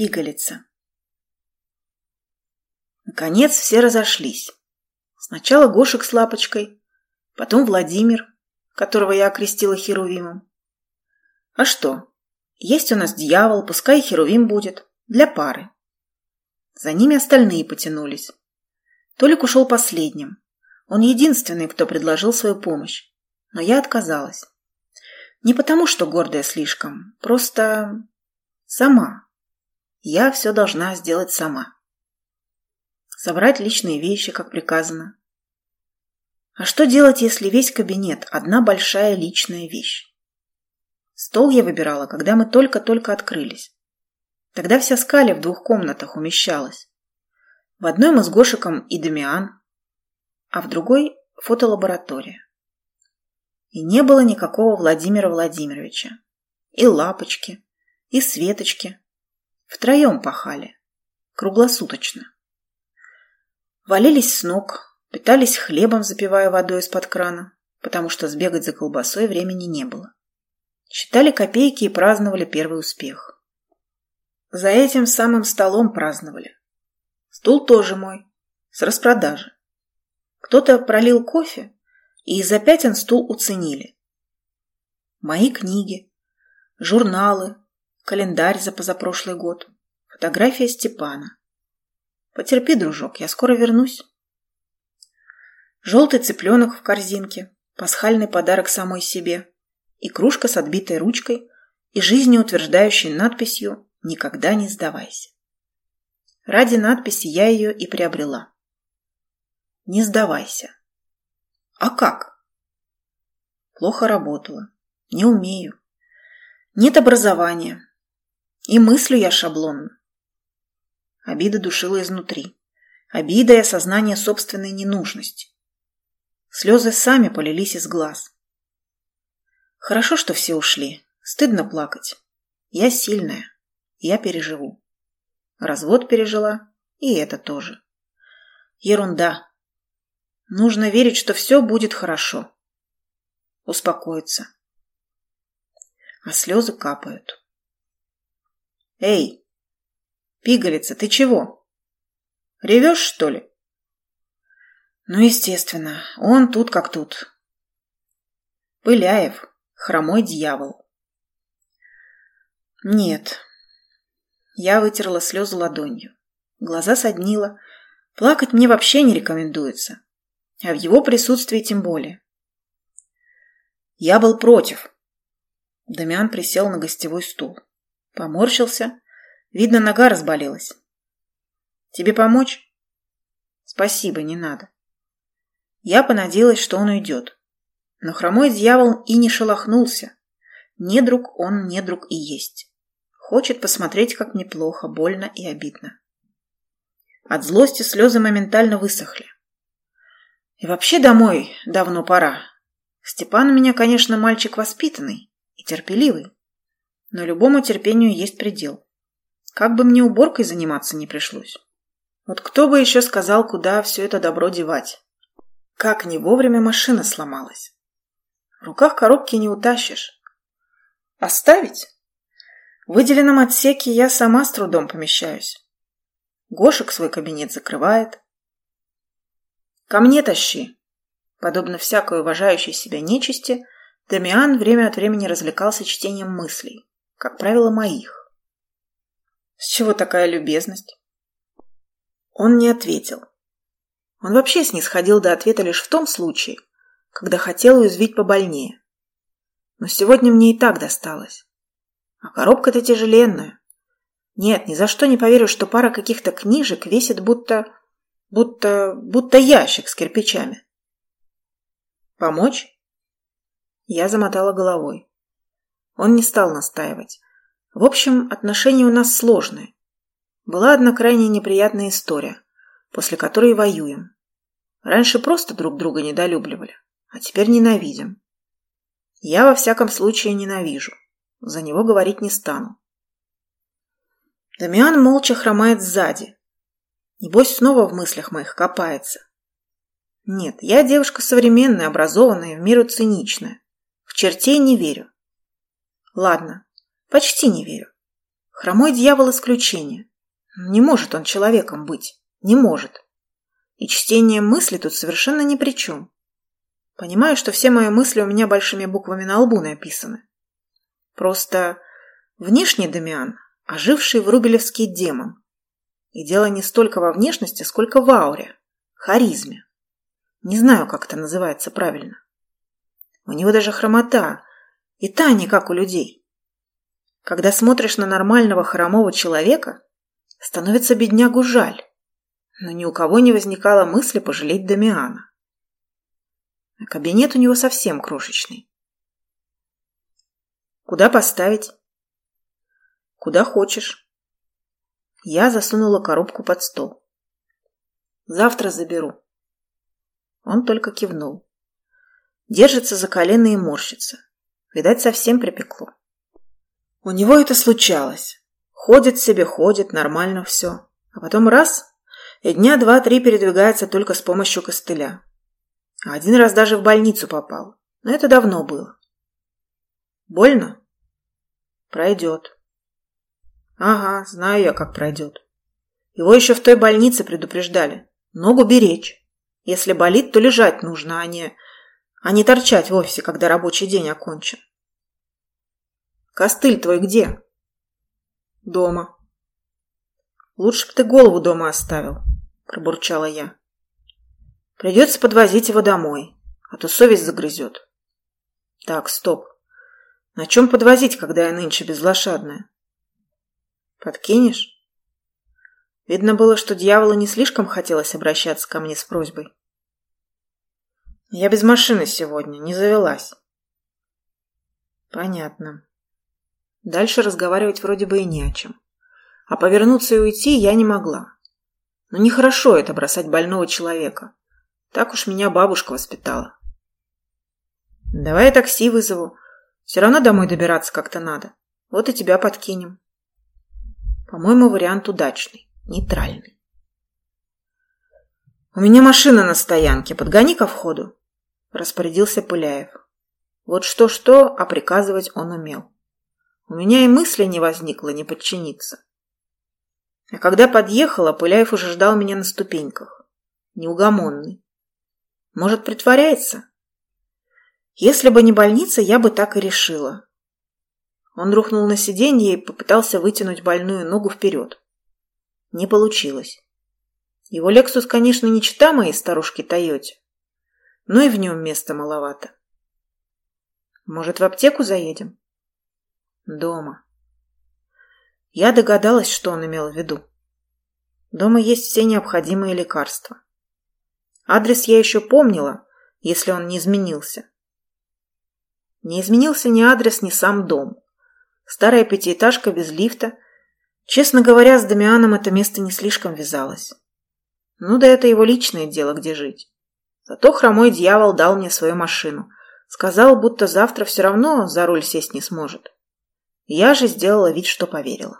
Пигалица. Наконец все разошлись. Сначала Гошек с Лапочкой, потом Владимир, которого я окрестила Херувимом. А что? Есть у нас дьявол, пускай Херувим будет, для пары. За ними остальные потянулись. Толик ушел последним. Он единственный, кто предложил свою помощь. Но я отказалась. Не потому, что гордая слишком, просто сама. Я все должна сделать сама. Собрать личные вещи, как приказано. А что делать, если весь кабинет – одна большая личная вещь? Стол я выбирала, когда мы только-только открылись. Тогда вся скаля в двух комнатах умещалась. В одной мы с Гошиком и Дамиан, а в другой – фотолаборатория. И не было никакого Владимира Владимировича. И Лапочки, и Светочки. Втроем пахали. Круглосуточно. Валились с ног, питались хлебом, запивая водой из-под крана, потому что сбегать за колбасой времени не было. Считали копейки и праздновали первый успех. За этим самым столом праздновали. Стул тоже мой, с распродажи. Кто-то пролил кофе, и за пятен стул уценили. Мои книги, журналы, календарь за позапрошлый год, фотография Степана. Потерпи, дружок, я скоро вернусь. Желтый цыпленок в корзинке, пасхальный подарок самой себе и кружка с отбитой ручкой и жизнеутверждающей надписью «Никогда не сдавайся». Ради надписи я ее и приобрела. Не сдавайся. А как? Плохо работала. Не умею. Нет образования. И мыслю я шаблонно. Обида душила изнутри. Обида и осознание собственной ненужности. Слезы сами полились из глаз. Хорошо, что все ушли. Стыдно плакать. Я сильная. Я переживу. Развод пережила. И это тоже. Ерунда. Нужно верить, что все будет хорошо. Успокоиться. А слезы капают. Эй, пигалица, ты чего? Ревешь, что ли? Ну, естественно, он тут как тут. Пыляев, хромой дьявол. Нет. Я вытерла слезы ладонью. Глаза соднило. Плакать мне вообще не рекомендуется. А в его присутствии тем более. Я был против. Дамиан присел на гостевой стул. Поморщился. Видно, нога разболелась. Тебе помочь? Спасибо, не надо. Я понадеялась, что он уйдет. Но хромой дьявол и не шелохнулся. Не друг он, не друг и есть. Хочет посмотреть, как мне плохо, больно и обидно. От злости слезы моментально высохли. И вообще домой давно пора. Степан у меня, конечно, мальчик воспитанный и терпеливый. Но любому терпению есть предел. Как бы мне уборкой заниматься не пришлось. Вот кто бы еще сказал, куда все это добро девать. Как не вовремя машина сломалась. В руках коробки не утащишь. Оставить? В выделенном отсеке я сама с трудом помещаюсь. Гошек свой кабинет закрывает. Ко мне тащи. Подобно всякой уважающей себя нечисти, Дамиан время от времени развлекался чтением мыслей, как правило, моих. С чего такая любезность? Он не ответил. Он вообще снисходил до ответа лишь в том случае, когда хотел уязвить побольнее. Но сегодня мне и так досталось. А коробка-то тяжеленная. Нет, ни за что не поверю, что пара каких-то книжек весит будто... будто... будто ящик с кирпичами. Помочь? Я замотала головой. Он не стал настаивать. В общем, отношения у нас сложные. Была одна крайне неприятная история, после которой воюем. Раньше просто друг друга недолюбливали а теперь ненавидим. Я во всяком случае ненавижу. За него говорить не стану. Дамиан молча хромает сзади. Небось, снова в мыслях моих копается. Нет, я девушка современная, образованная, в меру циничная. В чертей не верю. Ладно, почти не верю. Хромой дьявол исключение. Не может он человеком быть. Не может. И чтение мысли тут совершенно ни при чем. Понимаю, что все мои мысли у меня большими буквами на лбу написаны. Просто внешний Дамиан, оживший врубелевский демон. И дело не столько во внешности, сколько в ауре, харизме. Не знаю, как это называется правильно. У него даже хромота, и та не как у людей. Когда смотришь на нормального хромого человека, становится беднягу жаль. Но ни у кого не возникало мысли пожалеть Дамиана. А кабинет у него совсем крошечный. Куда поставить? Куда хочешь. Я засунула коробку под стол. Завтра заберу. Он только кивнул. Держится за колено и морщится. Видать, совсем припекло. У него это случалось. Ходит себе, ходит, нормально все. А потом раз, и дня два-три передвигается только с помощью костыля. А один раз даже в больницу попал. Но это давно было. Больно? Пройдет. Ага, знаю я, как пройдет. Его еще в той больнице предупреждали. Ногу беречь. Если болит, то лежать нужно, а не, а не торчать в офисе, когда рабочий день окончен. Костыль твой где? Дома. Лучше бы ты голову дома оставил, пробурчала я. Придется подвозить его домой, а то совесть загрызет. Так, стоп. На чем подвозить, когда я нынче безлошадная? Подкинешь? Видно было, что дьяволу не слишком хотелось обращаться ко мне с просьбой. Я без машины сегодня, не завелась. Понятно. Дальше разговаривать вроде бы и не о чем. А повернуться и уйти я не могла. Но нехорошо это бросать больного человека. Так уж меня бабушка воспитала. Давай я такси вызову. Все равно домой добираться как-то надо. Вот и тебя подкинем. По-моему, вариант удачный, нейтральный. «У меня машина на стоянке, подгони ко входу», – распорядился Пыляев. Вот что-что, а приказывать он умел. У меня и мысли не возникло не подчиниться. А когда подъехала, Пыляев уже ждал меня на ступеньках. Неугомонный. Может, притворяется? Если бы не больница, я бы так и решила. Он рухнул на сиденье и попытался вытянуть больную ногу вперед. Не получилось. Его «Лексус», конечно, не чита моей старушки Тойоте, но и в нем места маловато. Может, в аптеку заедем? Дома. Я догадалась, что он имел в виду. Дома есть все необходимые лекарства. Адрес я еще помнила, если он не изменился. Не изменился ни адрес, ни сам дом. Старая пятиэтажка без лифта. Честно говоря, с Дамианом это место не слишком вязалось. Ну да это его личное дело, где жить. Зато хромой дьявол дал мне свою машину. Сказал, будто завтра все равно за руль сесть не сможет. Я же сделала вид, что поверила.